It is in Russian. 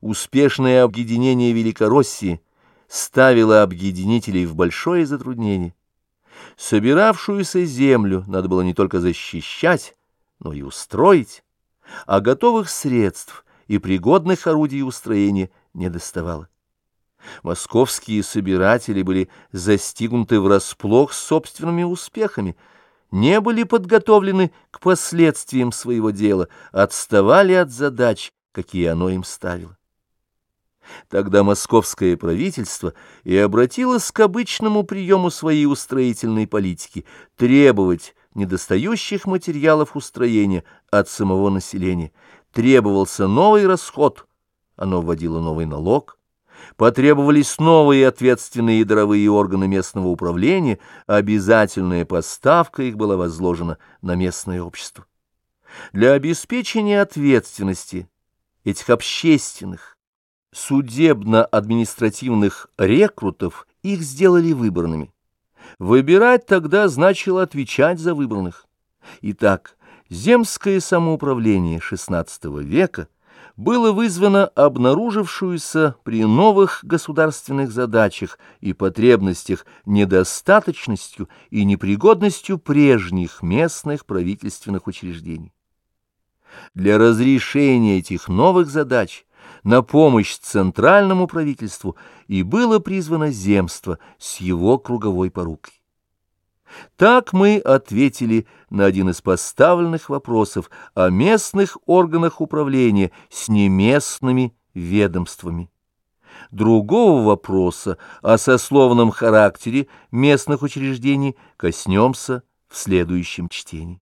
успешное объединение Великороссии ставило объединителей в большое затруднение. Собиравшуюся землю надо было не только защищать, но и устроить, а готовых средств и пригодных орудий устроения не доставало. Московские собиратели были застигнуты врасплох собственными успехами, не были подготовлены к последствиям своего дела, отставали от задач, какие оно им ставило. Тогда московское правительство и обратилось к обычному приему своей устроительной политики требовать недостающих материалов устроения от самого населения. Требовался новый расход, оно вводило новый налог, потребовались новые ответственные даровые органы местного управления, обязательная поставка их была возложена на местное общество. Для обеспечения ответственности этих общественных, судебно-административных рекрутов их сделали выборными. Выбирать тогда значило отвечать за выбранных. Итак, земское самоуправление XVI века было вызвано обнаружившуюся при новых государственных задачах и потребностях недостаточностью и непригодностью прежних местных правительственных учреждений. Для разрешения этих новых задач на помощь центральному правительству и было призвано земство с его круговой порукой. Так мы ответили на один из поставленных вопросов о местных органах управления с неместными ведомствами. Другого вопроса о сословном характере местных учреждений коснемся в следующем чтении.